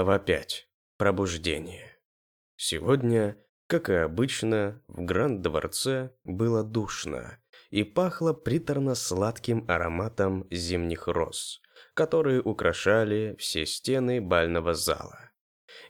Глава 5. Пробуждение. Сегодня, как и обычно, в Гранд-дворце было душно и пахло приторно-сладким ароматом зимних роз, которые украшали все стены бального зала.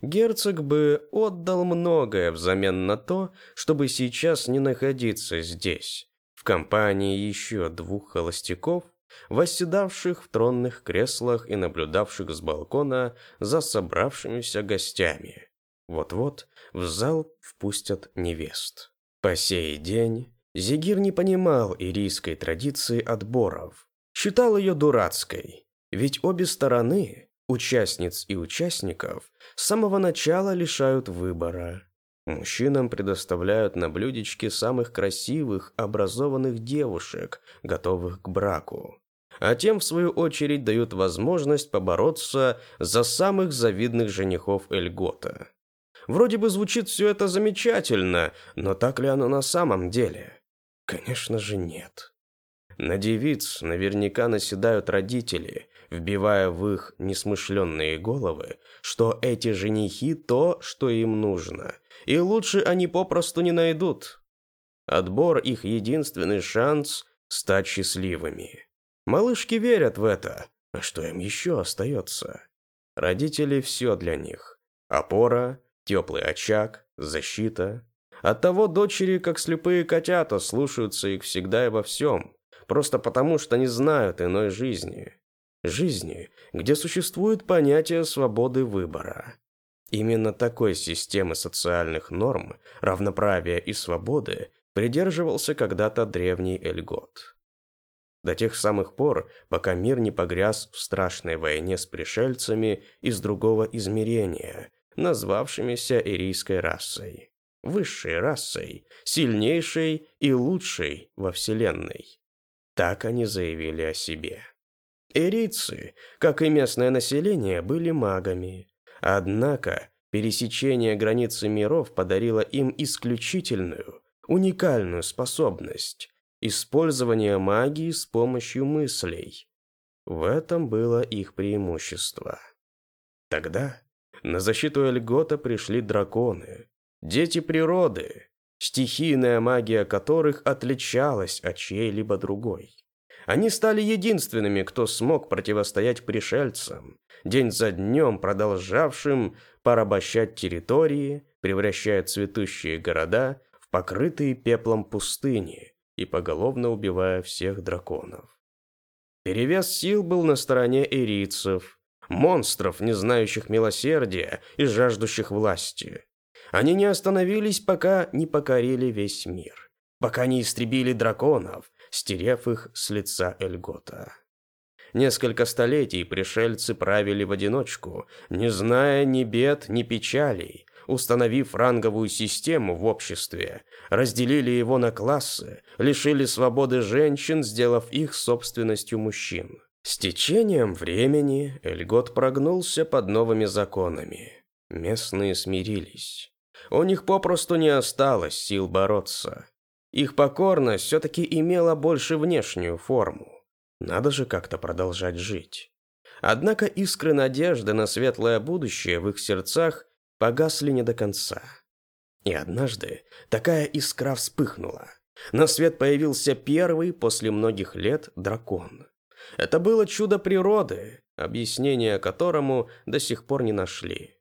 Герцог бы отдал многое взамен на то, чтобы сейчас не находиться здесь, в компании еще двух холостяков, восседавших в тронных креслах и наблюдавших с балкона за собравшимися гостями. Вот-вот в зал впустят невест. По сей день Зигир не понимал ирийской традиции отборов, считал ее дурацкой, ведь обе стороны, участниц и участников, с самого начала лишают выбора. Мужчинам предоставляют на блюдечке самых красивых, образованных девушек, готовых к браку а тем, в свою очередь, дают возможность побороться за самых завидных женихов Эльгота. Вроде бы звучит все это замечательно, но так ли оно на самом деле? Конечно же нет. На девиц наверняка наседают родители, вбивая в их несмышленные головы, что эти женихи то, что им нужно, и лучше они попросту не найдут. Отбор их единственный шанс стать счастливыми. Малышки верят в это. А что им еще остается? Родители все для них. Опора, теплый очаг, защита. Оттого дочери, как слепые котята, слушаются их всегда и во всем. Просто потому, что не знают иной жизни. Жизни, где существует понятие свободы выбора. Именно такой системы социальных норм, равноправия и свободы придерживался когда-то древний Эльгот до тех самых пор, пока мир не погряз в страшной войне с пришельцами из другого измерения, назвавшимися ирийской расой. Высшей расой, сильнейшей и лучшей во Вселенной. Так они заявили о себе. Ирийцы, как и местное население, были магами. Однако пересечение границы миров подарило им исключительную, уникальную способность использование магии с помощью мыслей. В этом было их преимущество. Тогда на защиту Эльгота пришли драконы, дети природы, стихийная магия которых отличалась от чьей-либо другой. Они стали единственными, кто смог противостоять пришельцам, день за днем продолжавшим порабощать территории, превращая цветущие города в покрытые пеплом пустыни, и поголовно убивая всех драконов. Перевес сил был на стороне эрийцев, монстров, не знающих милосердия и жаждущих власти. Они не остановились, пока не покорили весь мир, пока не истребили драконов, стерев их с лица Эльгота. Несколько столетий пришельцы правили в одиночку, не зная ни бед, ни печалей, установив ранговую систему в обществе, разделили его на классы, лишили свободы женщин, сделав их собственностью мужчин. С течением времени Эльгот прогнулся под новыми законами. Местные смирились. У них попросту не осталось сил бороться. Их покорность все-таки имела больше внешнюю форму. Надо же как-то продолжать жить. Однако искры надежды на светлое будущее в их сердцах погасли не до конца. И однажды такая искра вспыхнула. На свет появился первый после многих лет дракон. Это было чудо природы, объяснение которому до сих пор не нашли.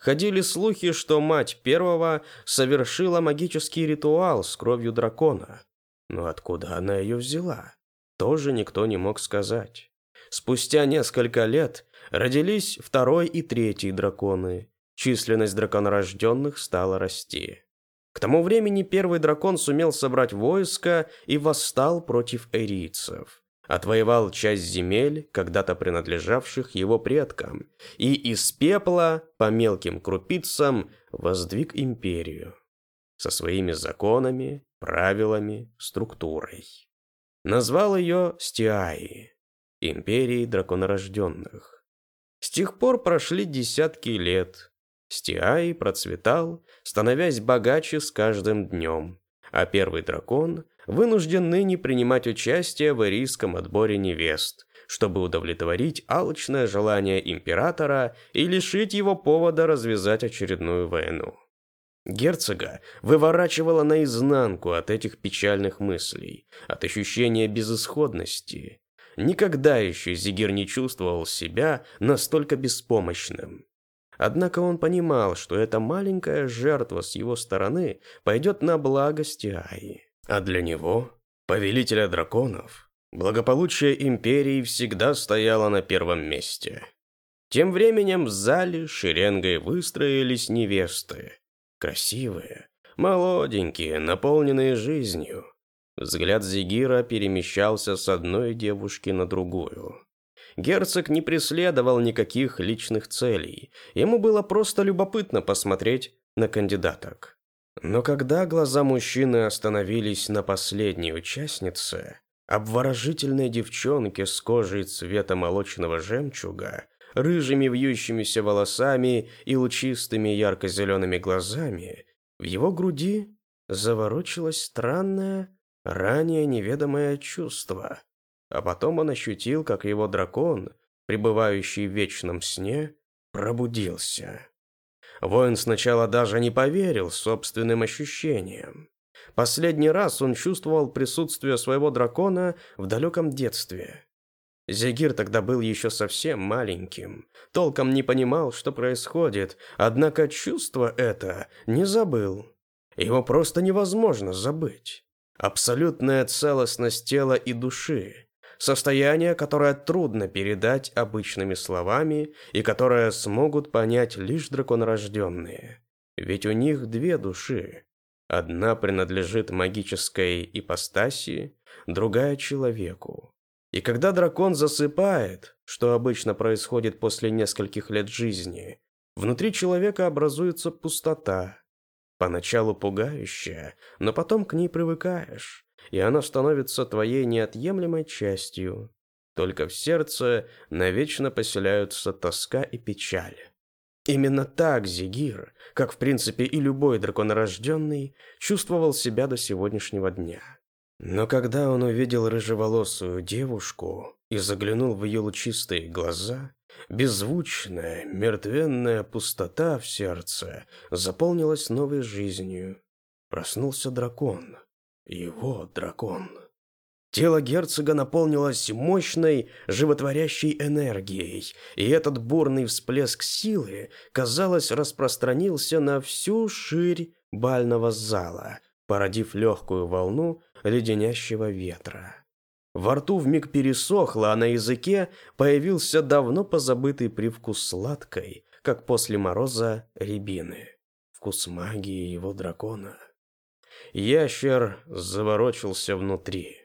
Ходили слухи, что мать первого совершила магический ритуал с кровью дракона. Но откуда она ее взяла, тоже никто не мог сказать. Спустя несколько лет родились второй и третий драконы, численность драконорожденных стала расти. К тому времени первый дракон сумел собрать войско и восстал против эрийцев. Отвоевал часть земель, когда-то принадлежавших его предкам, и из пепла, по мелким крупицам, воздвиг империю. Со своими законами, правилами, структурой. Назвал ее Стиаи, империей драконорожденных. С тех пор прошли десятки лет, Стиай процветал, становясь богаче с каждым днем, а первый дракон вынужден ныне принимать участие в ирийском отборе невест, чтобы удовлетворить алчное желание императора и лишить его повода развязать очередную войну. Герцога выворачивало наизнанку от этих печальных мыслей, от ощущения безысходности. Никогда еще Зигир не чувствовал себя настолько беспомощным. Однако он понимал, что эта маленькая жертва с его стороны пойдет на благо Стиаи. А для него, повелителя драконов, благополучие империи всегда стояло на первом месте. Тем временем в зале шеренгой выстроились невесты, Красивые, молоденькие, наполненные жизнью. Взгляд Зигира перемещался с одной девушки на другую. Герцог не преследовал никаких личных целей. Ему было просто любопытно посмотреть на кандидаток. Но когда глаза мужчины остановились на последней участнице, обворожительной девчонке с кожей цвета молочного жемчуга, рыжими вьющимися волосами и лучистыми ярко-зелеными глазами, в его груди заворочилось странное, ранее неведомое чувство. А потом он ощутил, как его дракон, пребывающий в вечном сне, пробудился. Воин сначала даже не поверил собственным ощущениям. Последний раз он чувствовал присутствие своего дракона в далеком детстве. Зигир тогда был еще совсем маленьким, толком не понимал, что происходит, однако чувство это не забыл. Его просто невозможно забыть. Абсолютная целостность тела и души, состояние, которое трудно передать обычными словами и которое смогут понять лишь драконорожденные. Ведь у них две души. Одна принадлежит магической ипостаси, другая человеку. И когда дракон засыпает, что обычно происходит после нескольких лет жизни, внутри человека образуется пустота. Поначалу пугающая, но потом к ней привыкаешь, и она становится твоей неотъемлемой частью. Только в сердце навечно поселяются тоска и печаль. Именно так Зигир, как в принципе и любой драконорожденный, чувствовал себя до сегодняшнего дня. Но когда он увидел рыжеволосую девушку и заглянул в ее лучистые глаза, беззвучная, мертвенная пустота в сердце заполнилась новой жизнью. Проснулся дракон. Его дракон. Тело герцога наполнилось мощной, животворящей энергией, и этот бурный всплеск силы, казалось, распространился на всю ширь бального зала, породив легкую волну леденящего ветра. Во рту вмиг пересохло, а на языке появился давно позабытый привкус сладкой, как после мороза рябины. Вкус магии его дракона. Ящер заворочился внутри.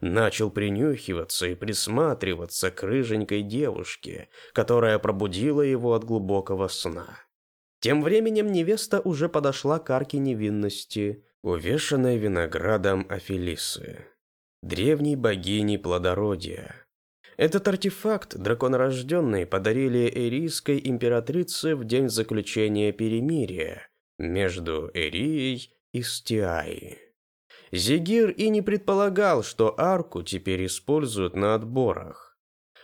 Начал принюхиваться и присматриваться к рыженькой девушке, которая пробудила его от глубокого сна. Тем временем невеста уже подошла к арке невинности, увешанной виноградом Афилисы, древней богини плодородия. Этот артефакт драконорожденные подарили эрийской императрице в день заключения перемирия между Эрией и Стиаей. Зигир и не предполагал, что арку теперь используют на отборах.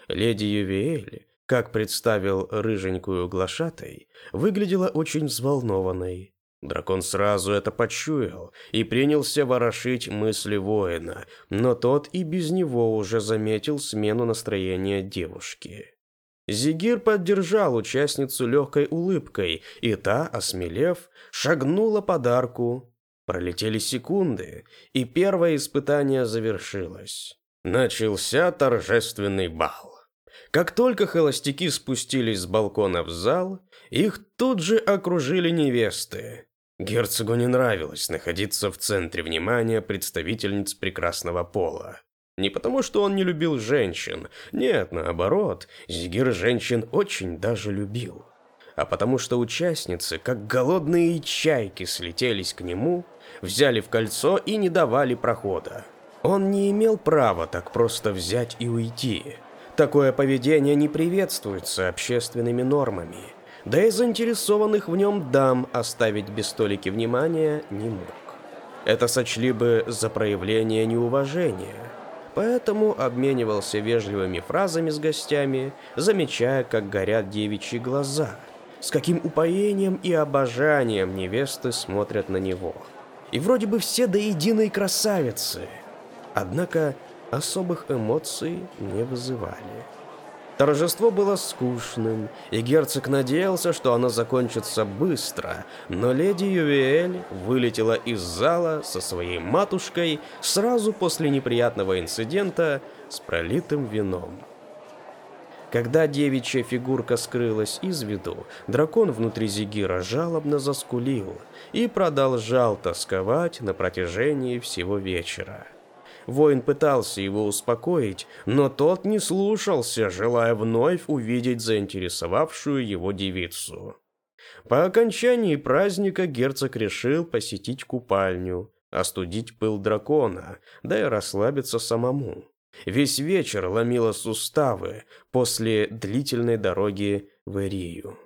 Леди Ювиэль, как представил рыженькую глашатой, выглядела очень взволнованной. Дракон сразу это почуял и принялся ворошить мысли воина, но тот и без него уже заметил смену настроения девушки. Зигир поддержал участницу легкой улыбкой, и та, осмелев, шагнула под арку. Пролетели секунды, и первое испытание завершилось. Начался торжественный бал. Как только холостяки спустились с балкона в зал, их тут же окружили невесты. Герцогу не нравилось находиться в центре внимания представительниц прекрасного пола. Не потому, что он не любил женщин. Нет, наоборот, Зигир женщин очень даже любил. А потому что участницы, как голодные чайки, слетелись к нему, взяли в кольцо и не давали прохода. Он не имел права так просто взять и уйти. Такое поведение не приветствуется общественными нормами – да и заинтересованных в нем дам оставить без столики внимания не мог. Это сочли бы за проявление неуважения, поэтому обменивался вежливыми фразами с гостями, замечая, как горят девичьи глаза, с каким упоением и обожанием невесты смотрят на него. И вроде бы все до единой красавицы, однако особых эмоций не вызывали. Торжество было скучным, и герцог надеялся, что оно закончится быстро, но леди Ювиэль вылетела из зала со своей матушкой сразу после неприятного инцидента с пролитым вином. Когда девичья фигурка скрылась из виду, дракон внутри Зигира жалобно заскулил и продолжал тосковать на протяжении всего вечера. Воин пытался его успокоить, но тот не слушался, желая вновь увидеть заинтересовавшую его девицу. По окончании праздника герцог решил посетить купальню, остудить пыл дракона, да и расслабиться самому. Весь вечер ломило суставы после длительной дороги в Эрию.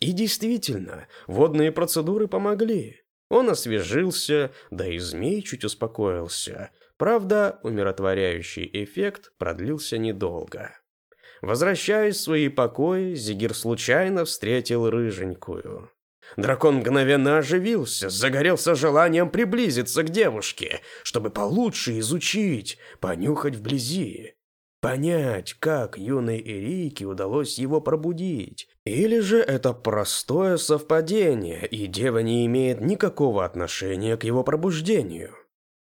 И действительно, водные процедуры помогли. Он освежился, да и змей чуть успокоился, Правда, умиротворяющий эффект продлился недолго. Возвращаясь в свои покои, Зигир случайно встретил рыженькую. Дракон мгновенно оживился, загорелся желанием приблизиться к девушке, чтобы получше изучить, понюхать вблизи. Понять, как юной Эрике удалось его пробудить. Или же это простое совпадение, и дева не имеет никакого отношения к его пробуждению.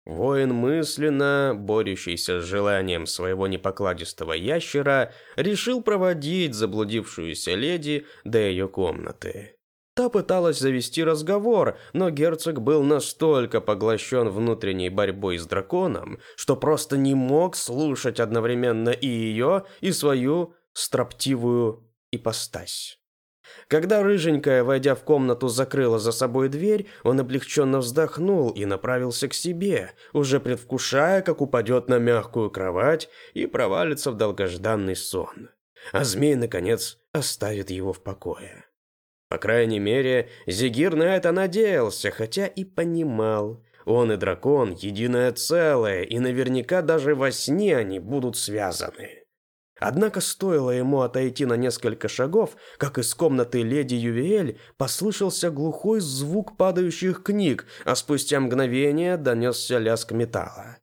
Воин мысленно, борющийся с желанием своего непокладистого ящера, решил проводить заблудившуюся леди до ее комнаты. Та пыталась завести разговор, но герцог был настолько поглощен внутренней борьбой с драконом, что просто не мог слушать одновременно и ее, и свою строптивую ипостась. Когда рыженькая, войдя в комнату, закрыла за собой дверь, он облегченно вздохнул и направился к себе, уже предвкушая, как упадет на мягкую кровать и провалится в долгожданный сон. А змей, наконец, оставит его в покое. По крайней мере, Зигир на это надеялся, хотя и понимал. Он и дракон – единое целое, и наверняка даже во сне они будут связаны. Однако стоило ему отойти на несколько шагов, как из комнаты леди Ювиэль послышался глухой звук падающих книг, а спустя мгновение донесся лязг металла.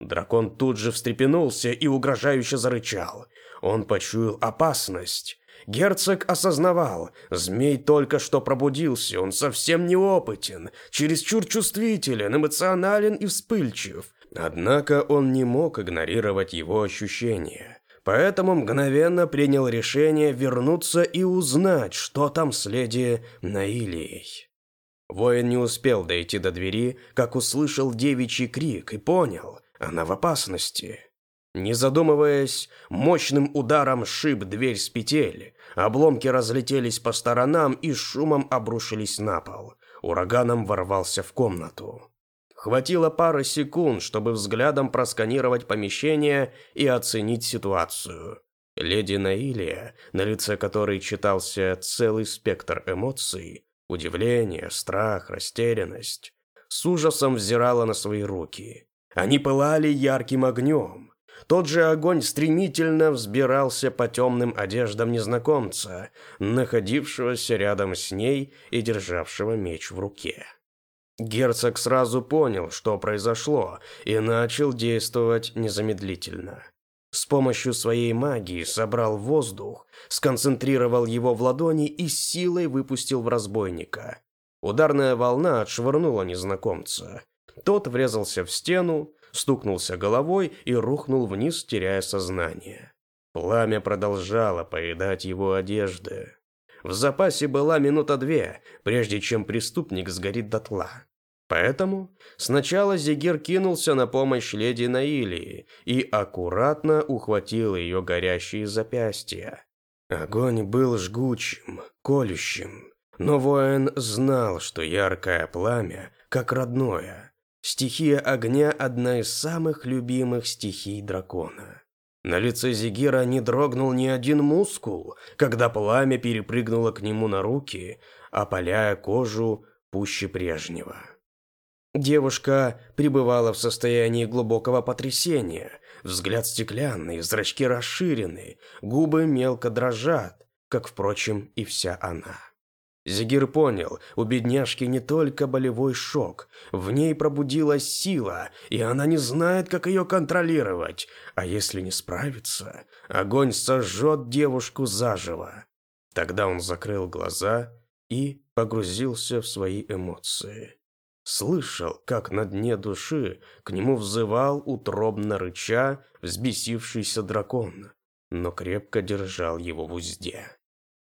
Дракон тут же встрепенулся и угрожающе зарычал. Он почуял опасность. Герцог осознавал, змей только что пробудился, он совсем неопытен, чересчур чувствителен, эмоционален и вспыльчив. Однако он не мог игнорировать его ощущения поэтому мгновенно принял решение вернуться и узнать, что там с леди Наилией. Воин не успел дойти до двери, как услышал девичий крик и понял, она в опасности. Не задумываясь, мощным ударом шиб дверь с петель, обломки разлетелись по сторонам и шумом обрушились на пол. Ураганом ворвался в комнату. Хватило пары секунд, чтобы взглядом просканировать помещение и оценить ситуацию. Леди Наилия, на лице которой читался целый спектр эмоций, удивление, страх, растерянность, с ужасом взирала на свои руки. Они пылали ярким огнем. Тот же огонь стремительно взбирался по темным одеждам незнакомца, находившегося рядом с ней и державшего меч в руке. Герцог сразу понял, что произошло, и начал действовать незамедлительно. С помощью своей магии собрал воздух, сконцентрировал его в ладони и силой выпустил в разбойника. Ударная волна отшвырнула незнакомца. Тот врезался в стену, стукнулся головой и рухнул вниз, теряя сознание. Пламя продолжало поедать его одежды. В запасе была минута две, прежде чем преступник сгорит дотла. Поэтому сначала Зигир кинулся на помощь леди Наилии и аккуратно ухватил ее горящие запястья. Огонь был жгучим, колющим, но воин знал, что яркое пламя, как родное. Стихия огня – одна из самых любимых стихий дракона. На лице Зигира не дрогнул ни один мускул, когда пламя перепрыгнуло к нему на руки, опаляя кожу пуще прежнего. Девушка пребывала в состоянии глубокого потрясения. Взгляд стеклянный, зрачки расширены, губы мелко дрожат, как, впрочем, и вся она. Зигир понял, у бедняжки не только болевой шок, в ней пробудилась сила, и она не знает, как ее контролировать, а если не справится, огонь сожжет девушку заживо. Тогда он закрыл глаза и погрузился в свои эмоции. Слышал, как на дне души к нему взывал утробно рыча взбесившийся дракон, но крепко держал его в узде.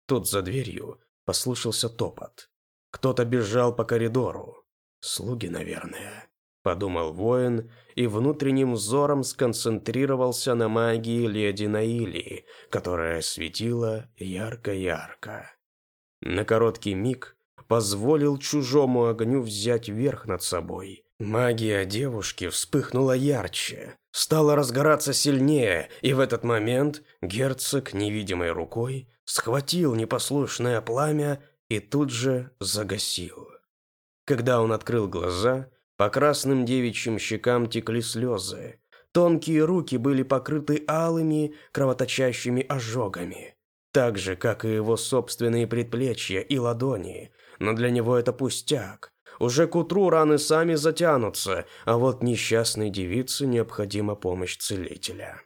Тут за дверью Послышался топот. Кто-то бежал по коридору. Слуги, наверное. Подумал воин и внутренним взором сконцентрировался на магии леди Наилии, которая светила ярко-ярко. На короткий миг позволил чужому огню взять верх над собой. Магия девушки вспыхнула ярче, стала разгораться сильнее, и в этот момент герцог невидимой рукой схватил непослушное пламя и тут же загасил. Когда он открыл глаза, по красным девичьим щекам текли слезы. Тонкие руки были покрыты алыми, кровоточащими ожогами. Так же, как и его собственные предплечья и ладони. Но для него это пустяк. Уже к утру раны сами затянутся, а вот несчастной девице необходима помощь целителя.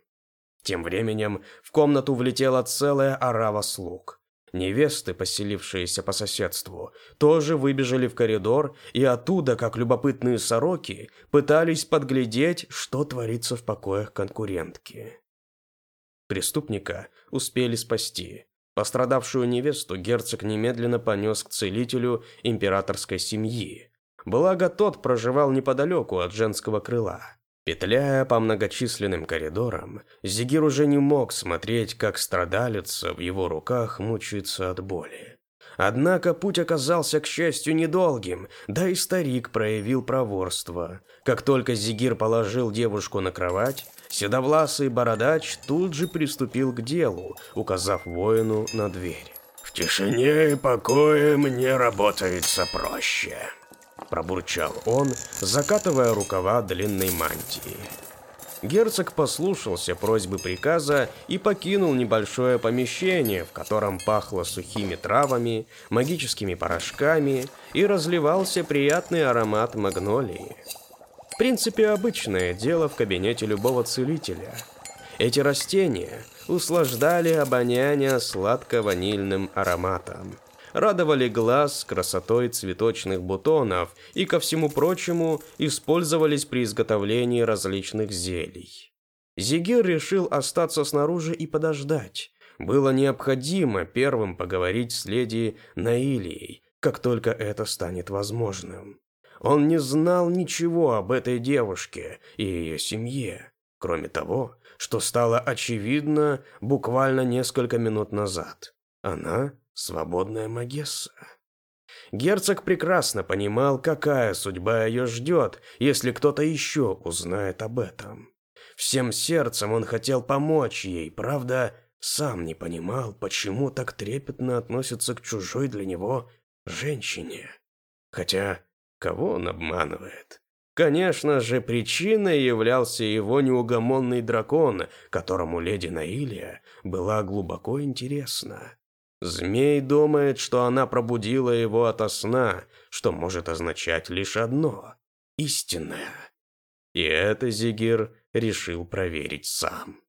Тем временем в комнату влетела целая орава слуг. Невесты, поселившиеся по соседству, тоже выбежали в коридор и оттуда, как любопытные сороки, пытались подглядеть, что творится в покоях конкурентки. Преступника успели спасти. Пострадавшую невесту герцог немедленно понес к целителю императорской семьи. Благо тот проживал неподалеку от женского крыла. Петляя по многочисленным коридорам, Зигир уже не мог смотреть, как страдалица в его руках мучается от боли. Однако путь оказался, к счастью, недолгим, да и старик проявил проворство. Как только Зигир положил девушку на кровать, седовласый бородач тут же приступил к делу, указав воину на дверь. «В тишине и покое мне работается проще», пробурчал он, закатывая рукава длинной мантии. Герцог послушался просьбы приказа и покинул небольшое помещение, в котором пахло сухими травами, магическими порошками и разливался приятный аромат магнолии. В принципе, обычное дело в кабинете любого целителя. Эти растения услаждали обоняние сладко-ванильным ароматом радовали глаз красотой цветочных бутонов и, ко всему прочему, использовались при изготовлении различных зелий. Зигир решил остаться снаружи и подождать. Было необходимо первым поговорить с леди Наилией, как только это станет возможным. Он не знал ничего об этой девушке и ее семье, кроме того, что стало очевидно буквально несколько минут назад. Она свободная Магесса. Герцог прекрасно понимал, какая судьба ее ждет, если кто-то еще узнает об этом. Всем сердцем он хотел помочь ей, правда, сам не понимал, почему так трепетно относится к чужой для него женщине. Хотя, кого он обманывает? Конечно же, причиной являлся его неугомонный дракон, которому леди Наилия была глубоко интересна. Змей думает, что она пробудила его ото сна, что может означать лишь одно – истинное. И это Зигир решил проверить сам.